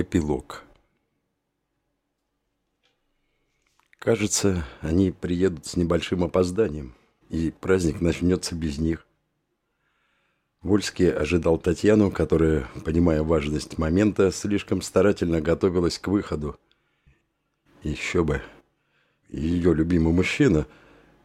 Эпилог Кажется, они приедут с небольшим опозданием, и праздник начнется без них. Вольский ожидал Татьяну, которая, понимая важность момента, слишком старательно готовилась к выходу. Еще бы. Ее любимый мужчина,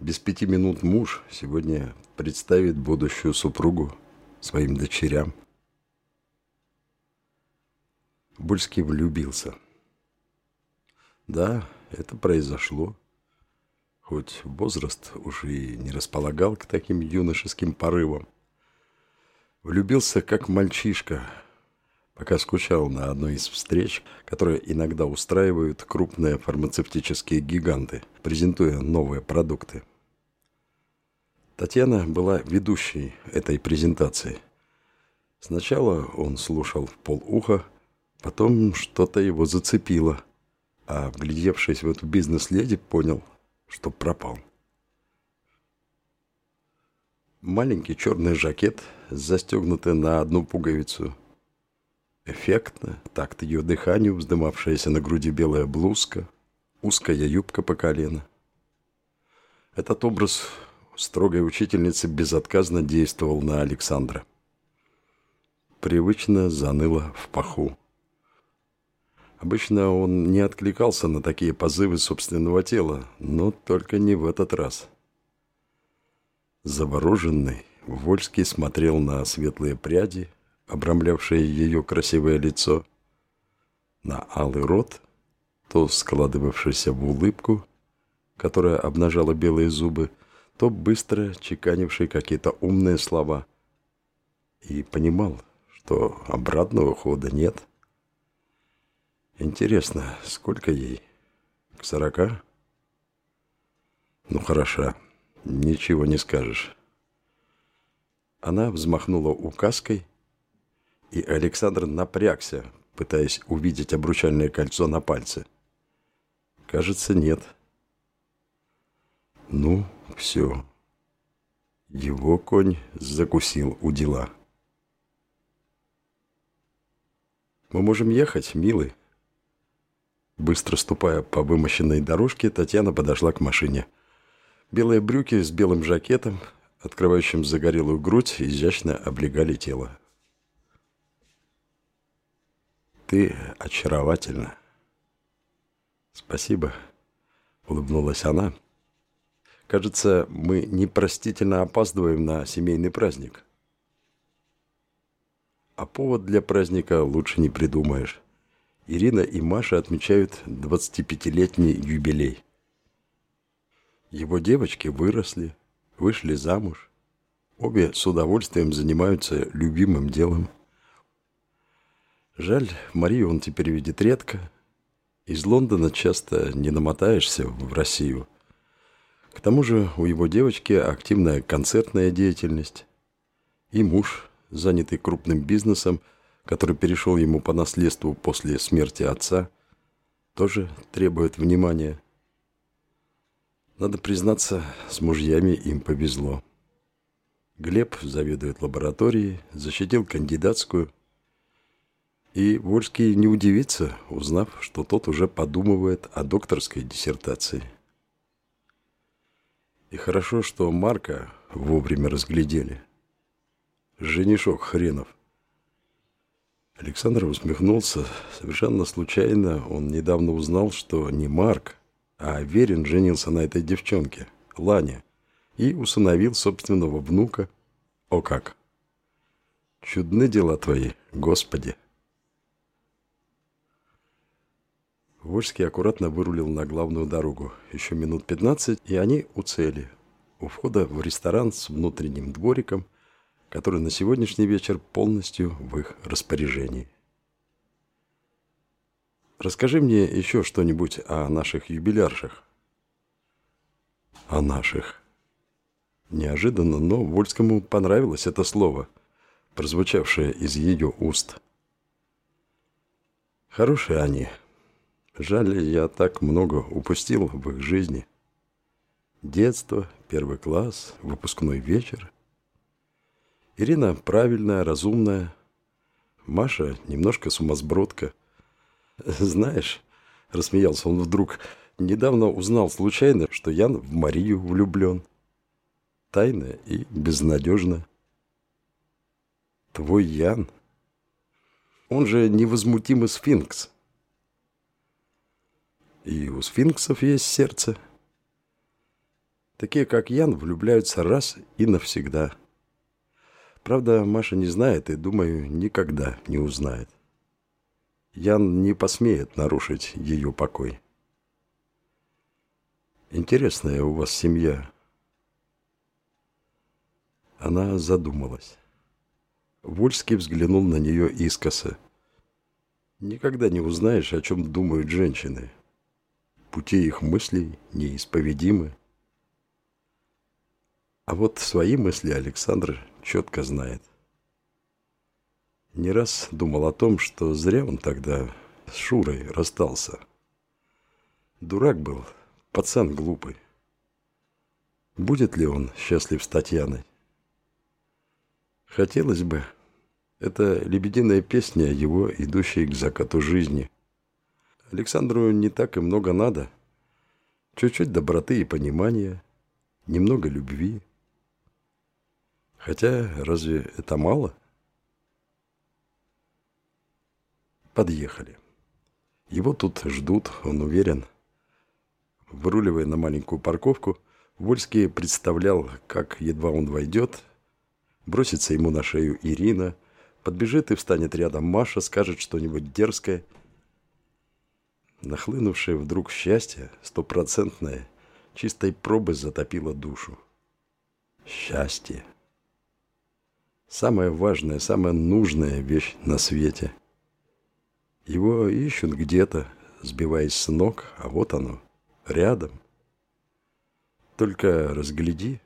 без пяти минут муж, сегодня представит будущую супругу своим дочерям. Бульский влюбился. Да, это произошло. Хоть возраст уж и не располагал к таким юношеским порывам. Влюбился как мальчишка, пока скучал на одной из встреч, которые иногда устраивают крупные фармацевтические гиганты, презентуя новые продукты. Татьяна была ведущей этой презентации. Сначала он слушал в полуха, потом что-то его зацепило – а вглядевшись в эту бизнес-леди, понял, что пропал. Маленький черный жакет, застегнутый на одну пуговицу. Эффектно, такт ее дыханию, вздымавшаяся на груди белая блузка, узкая юбка по колено. Этот образ строгой учительницы безотказно действовал на Александра. Привычно заныло в паху. Обычно он не откликался на такие позывы собственного тела, но только не в этот раз. Завороженный, Вольский смотрел на светлые пряди, обрамлявшие ее красивое лицо, на алый рот, то складывавшийся в улыбку, которая обнажала белые зубы, то быстро чеканивший какие-то умные слова, и понимал, что обратного хода нет – Интересно, сколько ей? К сорока? Ну, хороша. Ничего не скажешь. Она взмахнула указкой, и Александр напрягся, пытаясь увидеть обручальное кольцо на пальце. Кажется, нет. Ну, все. Его конь закусил у дела. «Мы можем ехать, милый?» Быстро ступая по вымощенной дорожке, Татьяна подошла к машине. Белые брюки с белым жакетом, открывающим загорелую грудь, изящно облегали тело. «Ты очаровательна». «Спасибо», — улыбнулась она. «Кажется, мы непростительно опаздываем на семейный праздник». А повод для праздника лучше не придумаешь. Ирина и Маша отмечают 25-летний юбилей. Его девочки выросли, вышли замуж. Обе с удовольствием занимаются любимым делом. Жаль, Марию он теперь видит редко. Из Лондона часто не намотаешься в Россию. К тому же у его девочки активная концертная деятельность. И муж, занятый крупным бизнесом – который перешел ему по наследству после смерти отца, тоже требует внимания. Надо признаться, с мужьями им повезло. Глеб заведует лабораторией, защитил кандидатскую. И Вольский не удивится, узнав, что тот уже подумывает о докторской диссертации. И хорошо, что Марка вовремя разглядели. Женишок хренов – Александр усмехнулся. Совершенно случайно он недавно узнал, что не Марк, а Верин женился на этой девчонке, Лане, и усыновил собственного внука. О как! Чудны дела твои, Господи! Вольский аккуратно вырулил на главную дорогу. Еще минут пятнадцать, и они у цели. У входа в ресторан с внутренним двориком – который на сегодняшний вечер полностью в их распоряжении. Расскажи мне еще что-нибудь о наших юбиляршах. О наших. Неожиданно, но Вольскому понравилось это слово, прозвучавшее из ее уст. Хорошие они. Жаль, я так много упустил в их жизни. Детство, первый класс, выпускной вечер. Ирина правильная, разумная. Маша немножко сумасбродка. Знаешь, рассмеялся он вдруг, недавно узнал случайно, что Ян в Марию влюблен. Тайно и безнадежно. Твой Ян? Он же невозмутимый сфинкс. И у сфинксов есть сердце. Такие, как Ян, влюбляются раз и навсегда. Правда, Маша не знает и, думаю, никогда не узнает. Ян не посмеет нарушить ее покой. Интересная у вас семья. Она задумалась. Вольский взглянул на нее искоса. Никогда не узнаешь, о чем думают женщины. Пути их мыслей неисповедимы. А вот свои мысли Александр четко знает. Не раз думал о том, что зря он тогда с Шурой расстался. Дурак был, пацан глупый. Будет ли он счастлив с Татьяной? Хотелось бы. Это лебединая песня его, идущая к закату жизни. Александру не так и много надо. Чуть-чуть доброты и понимания, немного любви. Хотя разве это мало? — Подъехали. Его тут ждут, он уверен. Выруливая на маленькую парковку, Вольский представлял, как едва он войдет, бросится ему на шею Ирина, подбежит и встанет рядом Маша, скажет что-нибудь дерзкое. Нахлынувшее вдруг счастье, стопроцентное, чистой пробы затопило душу. Счастье. Самая важная, самая нужная вещь на свете – его ищут где-то, сбиваясь с ног, а вот оно, рядом. Только разгляди,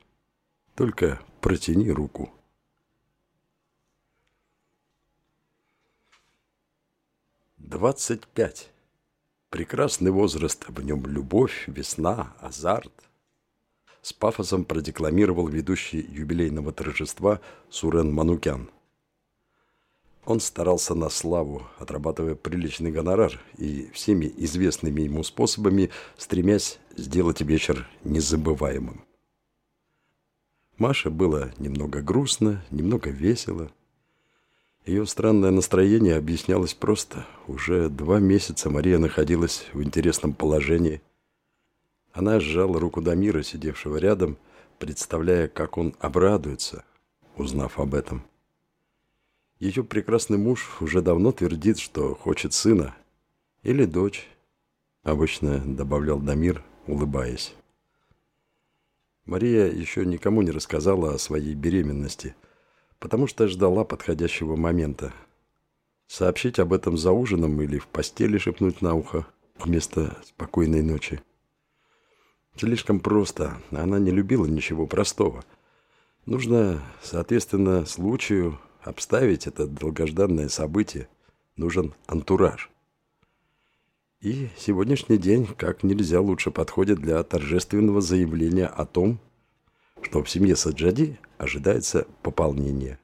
только протяни руку. Двадцать пять. Прекрасный возраст, в нем любовь, весна, азарт. С пафосом продекламировал ведущий юбилейного торжества Сурен Манукян – он старался на славу, отрабатывая приличный гонорар и всеми известными ему способами, стремясь сделать вечер незабываемым. Маше было немного грустно, немного весело. Ее странное настроение объяснялось просто. Уже два месяца Мария находилась в интересном положении. Она сжала руку Дамира, сидевшего рядом, представляя, как он обрадуется, узнав об этом. Ее прекрасный муж уже давно твердит, что хочет сына или дочь, обычно добавлял Дамир, улыбаясь. Мария еще никому не рассказала о своей беременности, потому что ждала подходящего момента. Сообщить об этом за ужином или в постели шепнуть на ухо вместо спокойной ночи. Слишком просто. Она не любила ничего простого. Нужно, соответственно, случаю обставить это долгожданное событие, нужен антураж. И сегодняшний день как нельзя лучше подходит для торжественного заявления о том, что в семье Саджади ожидается пополнение.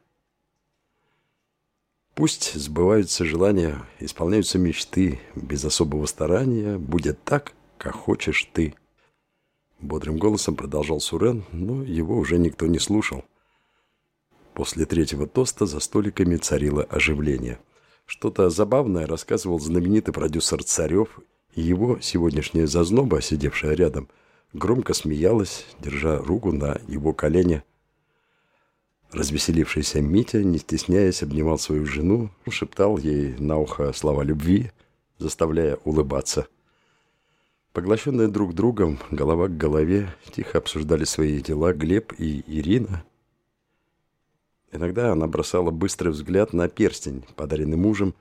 Пусть сбываются желания, исполняются мечты, без особого старания, будет так, как хочешь ты. Бодрым голосом продолжал Сурен, но его уже никто не слушал. После третьего тоста за столиками царило оживление. Что-то забавное рассказывал знаменитый продюсер Царев, и его сегодняшняя зазноба, сидевшая рядом, громко смеялась, держа руку на его колене. Развеселившийся Митя, не стесняясь, обнимал свою жену, шептал ей на ухо слова любви, заставляя улыбаться. Поглощенные друг другом, голова к голове, тихо обсуждали свои дела Глеб и Ирина – Иногда она бросала быстрый взгляд на перстень, подаренный мужем,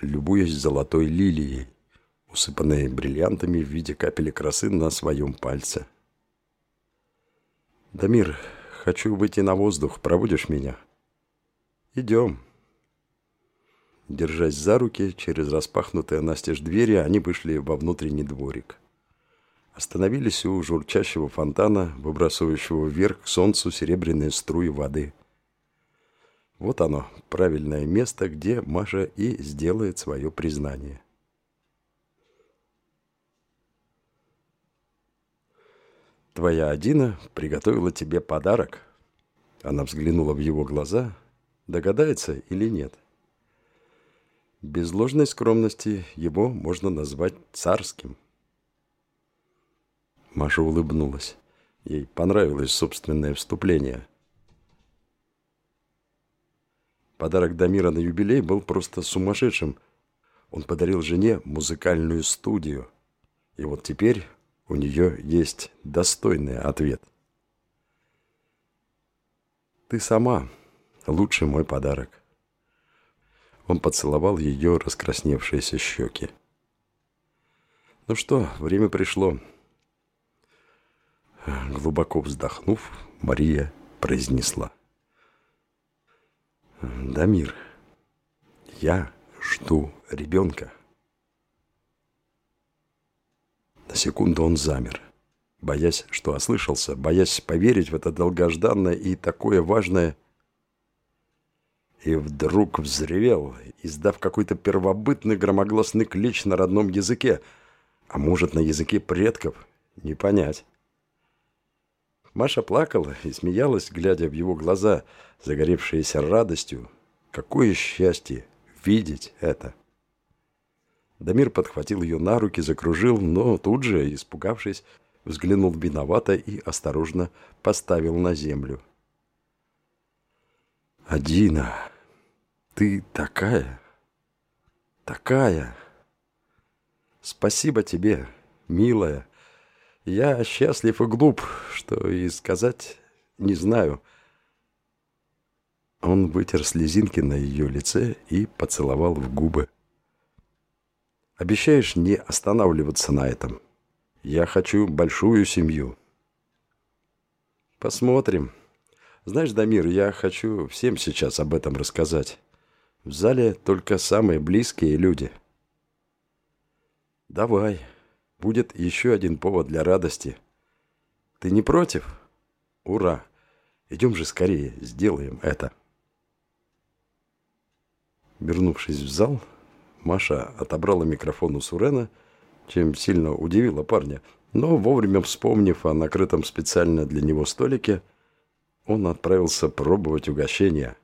любуясь золотой лилией, усыпанной бриллиантами в виде капели красы на своем пальце. «Дамир, хочу выйти на воздух. Проводишь меня?» «Идем». Держась за руки, через распахнутые настежь двери, они вышли во внутренний дворик остановились у журчащего фонтана, выбрасывающего вверх к солнцу серебряные струи воды. Вот оно, правильное место, где Маша и сделает свое признание. «Твоя Адина приготовила тебе подарок». Она взглянула в его глаза, догадается или нет. Без ложной скромности его можно назвать царским – Маша улыбнулась. Ей понравилось собственное вступление. Подарок Дамира на юбилей был просто сумасшедшим. Он подарил жене музыкальную студию. И вот теперь у нее есть достойный ответ. «Ты сама лучший мой подарок». Он поцеловал ее раскрасневшиеся щеки. «Ну что, время пришло». Глубоко вздохнув, Мария произнесла. «Дамир, я жду ребенка». На секунду он замер, боясь, что ослышался, боясь поверить в это долгожданное и такое важное. И вдруг взревел, издав какой-то первобытный громогласный клич на родном языке, а может, на языке предков, не понять. Маша плакала и смеялась, глядя в его глаза, загоревшиеся радостью. Какое счастье видеть это! Дамир подхватил ее на руки, закружил, но тут же, испугавшись, взглянул виновато и осторожно поставил на землю. «Адина, ты такая, такая! Спасибо тебе, милая!» Я счастлив и глуп, что и сказать не знаю. Он вытер слезинки на ее лице и поцеловал в губы. Обещаешь не останавливаться на этом? Я хочу большую семью. Посмотрим. Знаешь, Дамир, я хочу всем сейчас об этом рассказать. В зале только самые близкие люди. Давай будет еще один повод для радости. Ты не против? Ура! Идем же скорее, сделаем это. Вернувшись в зал, Маша отобрала микрофон у Сурена, чем сильно удивила парня, но вовремя вспомнив о накрытом специально для него столике, он отправился пробовать угощение.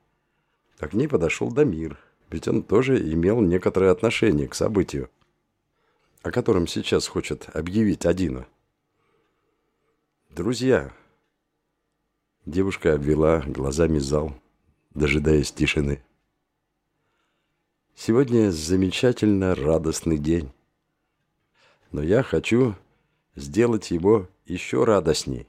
А к ней подошел Дамир, ведь он тоже имел некоторое отношение к событию о котором сейчас хочет объявить Адина. «Друзья!» Девушка обвела глазами зал, дожидаясь тишины. «Сегодня замечательно радостный день, но я хочу сделать его еще радостней.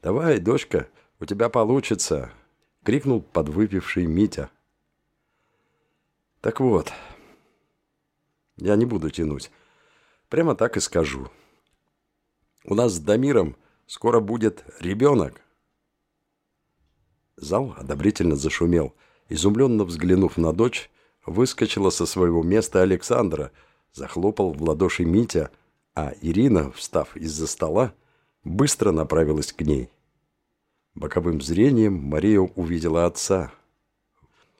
«Давай, дочка, у тебя получится!» — крикнул подвыпивший Митя. «Так вот...» Я не буду тянуть. Прямо так и скажу. У нас с Дамиром скоро будет ребенок. Зал одобрительно зашумел. Изумленно взглянув на дочь, выскочила со своего места Александра, захлопал в ладоши Митя, а Ирина, встав из-за стола, быстро направилась к ней. Боковым зрением Мария увидела отца,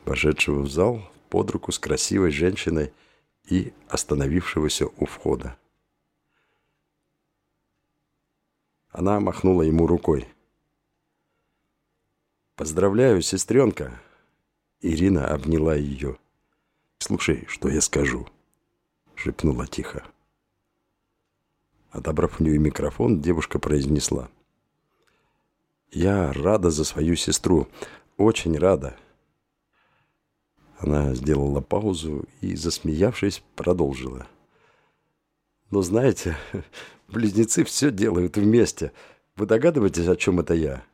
вошедшего в зал под руку с красивой женщиной, и остановившегося у входа. Она махнула ему рукой. «Поздравляю, сестренка!» Ирина обняла ее. «Слушай, что я скажу», — шепнула тихо. Отобрав у нее микрофон, девушка произнесла. «Я рада за свою сестру, очень рада. Она сделала паузу и, засмеявшись, продолжила. «Но знаете, близнецы все делают вместе. Вы догадываетесь, о чем это я?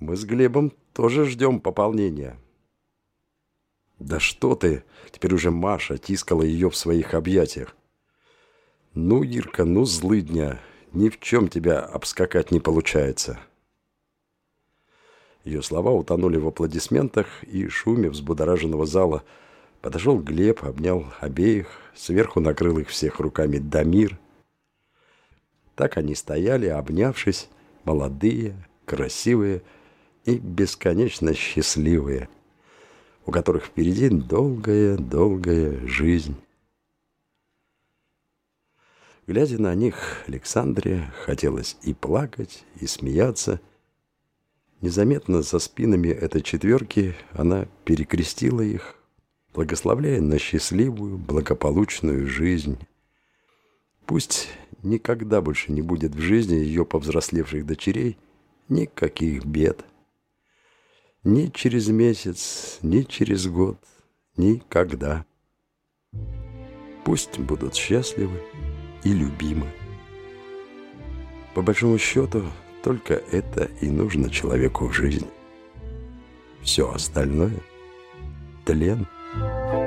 Мы с Глебом тоже ждем пополнения». «Да что ты!» Теперь уже Маша тискала ее в своих объятиях. «Ну, Ирка, ну, злыдня, ни в чем тебя обскакать не получается». Ее слова утонули в аплодисментах и шуме взбудораженного зала. Подошел Глеб, обнял обеих, сверху накрыл их всех руками Дамир. Так они стояли, обнявшись, молодые, красивые и бесконечно счастливые, у которых впереди долгая-долгая жизнь. Глядя на них, Александре хотелось и плакать, и смеяться. Незаметно за спинами этой четверки она перекрестила их, благословляя на счастливую, благополучную жизнь. Пусть никогда больше не будет в жизни ее повзрослевших дочерей никаких бед. Ни через месяц, ни через год, никогда. Пусть будут счастливы и любимы. По большому счету, только это и нужно человеку в жизни. Все остальное – тлен –